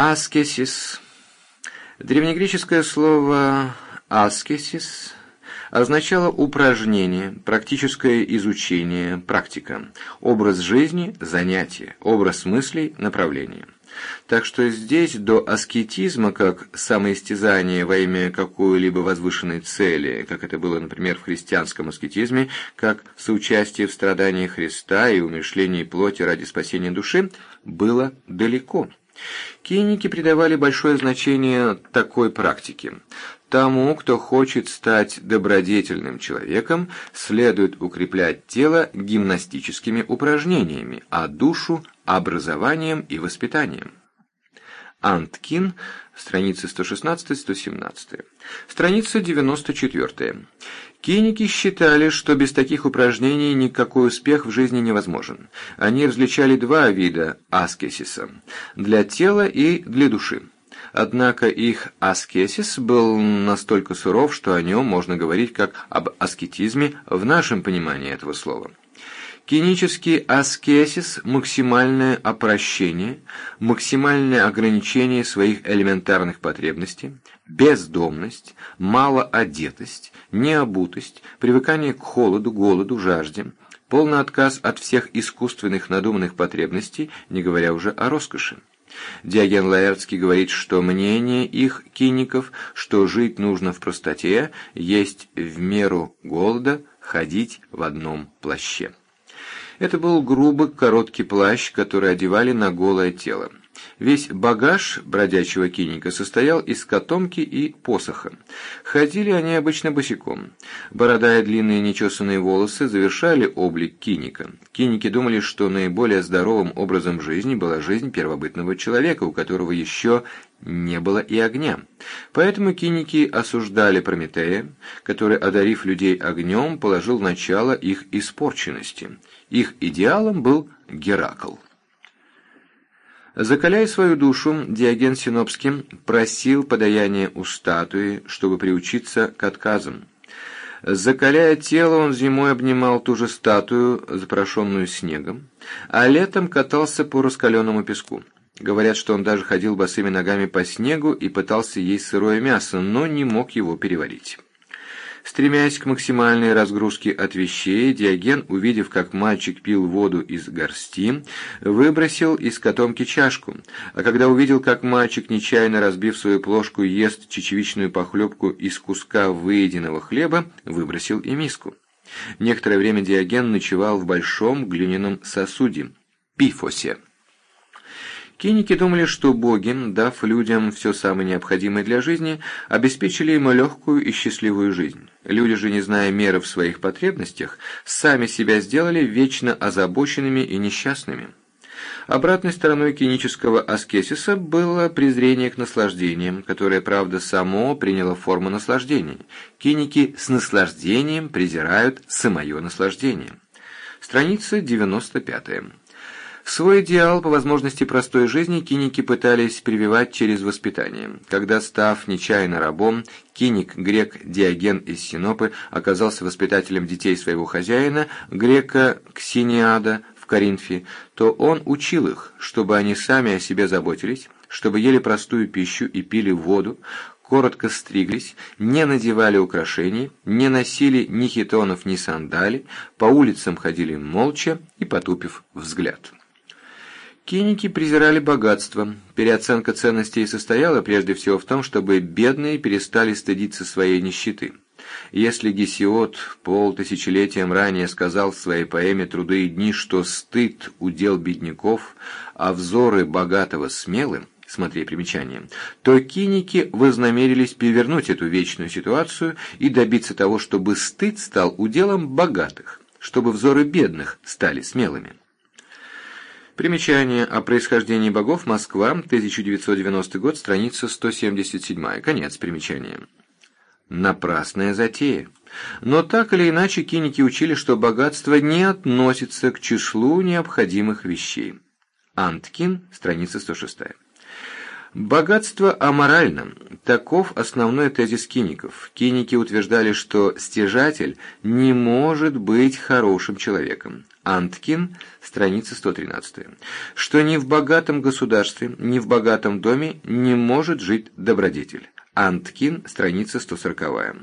Аскесис. Древнегреческое слово «аскесис» означало упражнение, практическое изучение, практика, образ жизни, занятие, образ мыслей, направление. Так что здесь до аскетизма, как самоистязание во имя какой-либо возвышенной цели, как это было, например, в христианском аскетизме, как соучастие в страдании Христа и умершлении плоти ради спасения души, было далеко. Киники придавали большое значение такой практике. Тому, кто хочет стать добродетельным человеком, следует укреплять тело гимнастическими упражнениями, а душу – образованием и воспитанием. Анткин, страницы 116-117. Страница 94. Киники считали, что без таких упражнений никакой успех в жизни невозможен. Они различали два вида аскесиса – для тела и для души. Однако их аскесис был настолько суров, что о нем можно говорить как об аскетизме в нашем понимании этого слова. Кинический аскесис – максимальное опрощение, максимальное ограничение своих элементарных потребностей, бездомность, малоодетость, необутость, привыкание к холоду, голоду, жажде, полный отказ от всех искусственных надуманных потребностей, не говоря уже о роскоши. Диоген Лаэртский говорит, что мнение их киников, что жить нужно в простоте, есть в меру голода ходить в одном плаще. Это был грубый короткий плащ, который одевали на голое тело. Весь багаж бродячего киника состоял из котомки и посоха. Ходили они обычно босиком. Борода и длинные нечесанные волосы завершали облик киника. Киники думали, что наиболее здоровым образом жизни была жизнь первобытного человека, у которого еще не было и огня. Поэтому киники осуждали Прометея, который, одарив людей огнем, положил начало их испорченности. Их идеалом был Геракл. Закаляя свою душу, Диоген Синопский просил подаяния у статуи, чтобы приучиться к отказам. Закаляя тело, он зимой обнимал ту же статую, запрошенную снегом, а летом катался по раскаленному песку. Говорят, что он даже ходил босыми ногами по снегу и пытался есть сырое мясо, но не мог его переварить. Стремясь к максимальной разгрузке от вещей, Диоген, увидев, как мальчик пил воду из горсти, выбросил из котомки чашку, а когда увидел, как мальчик, нечаянно разбив свою плошку, ест чечевичную похлебку из куска выеденного хлеба, выбросил и миску. Некоторое время Диоген ночевал в большом глиняном сосуде – пифосе. Киники думали, что боги, дав людям все самое необходимое для жизни, обеспечили им легкую и счастливую жизнь. Люди же, не зная меры в своих потребностях, сами себя сделали вечно озабоченными и несчастными. Обратной стороной кинического аскесиса было презрение к наслаждениям, которое, правда, само приняло форму наслаждения. Киники с наслаждением презирают самое наслаждение. Страница 95. Свой идеал по возможности простой жизни киники пытались прививать через воспитание. Когда, став нечаянно рабом, киник, грек Диоген из Синопы оказался воспитателем детей своего хозяина, грека Ксениада в Коринфе, то он учил их, чтобы они сами о себе заботились, чтобы ели простую пищу и пили воду, коротко стриглись, не надевали украшений, не носили ни хитонов, ни сандали, по улицам ходили молча и потупив взгляд. Киники презирали богатство. Переоценка ценностей состояла прежде всего в том, чтобы бедные перестали стыдиться своей нищеты. Если Гесиод полтысячелетием ранее сказал в своей поэме «Труды и дни», что стыд – удел бедняков, а взоры богатого смелым, смотри примечание, то киники вознамерились перевернуть эту вечную ситуацию и добиться того, чтобы стыд стал уделом богатых, чтобы взоры бедных стали смелыми. Примечание о происхождении богов. Москва, 1990 год, страница 177. Конец примечания. Напрасная затея. Но так или иначе киники учили, что богатство не относится к числу необходимых вещей. Анткин, страница 106. Богатство аморально. Таков основной тезис киников. Киники утверждали, что стяжатель не может быть хорошим человеком. Анткин, страница 113. Что ни в богатом государстве, ни в богатом доме не может жить добродетель. Анткин, страница 140.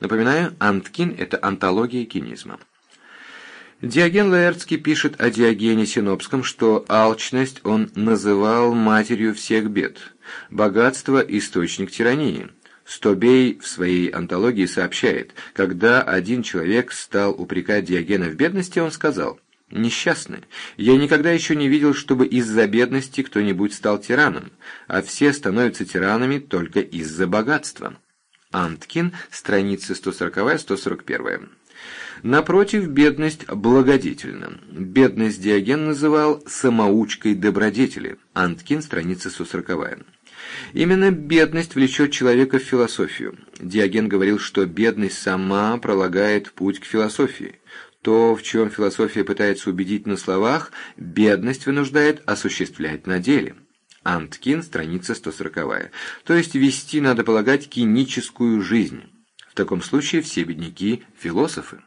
Напоминаю, Анткин – это антология кинизма. Диоген Лаэртский пишет о Диогене Синопском, что алчность он называл матерью всех бед, богатство – источник тирании. Стобей в своей антологии сообщает, когда один человек стал упрекать Диогена в бедности, он сказал «Несчастный, я никогда еще не видел, чтобы из-за бедности кто-нибудь стал тираном, а все становятся тиранами только из-за богатства». Анткин, страницы 140-141. Напротив, бедность благодетельна. Бедность Диоген называл самоучкой добродетели. Анткин, страница 140. Именно бедность влечет человека в философию. Диоген говорил, что бедность сама пролагает путь к философии. То, в чем философия пытается убедить на словах, бедность вынуждает осуществлять на деле. Анткин, страница 140. То есть вести, надо полагать, киническую жизнь. В таком случае все бедняки – философы.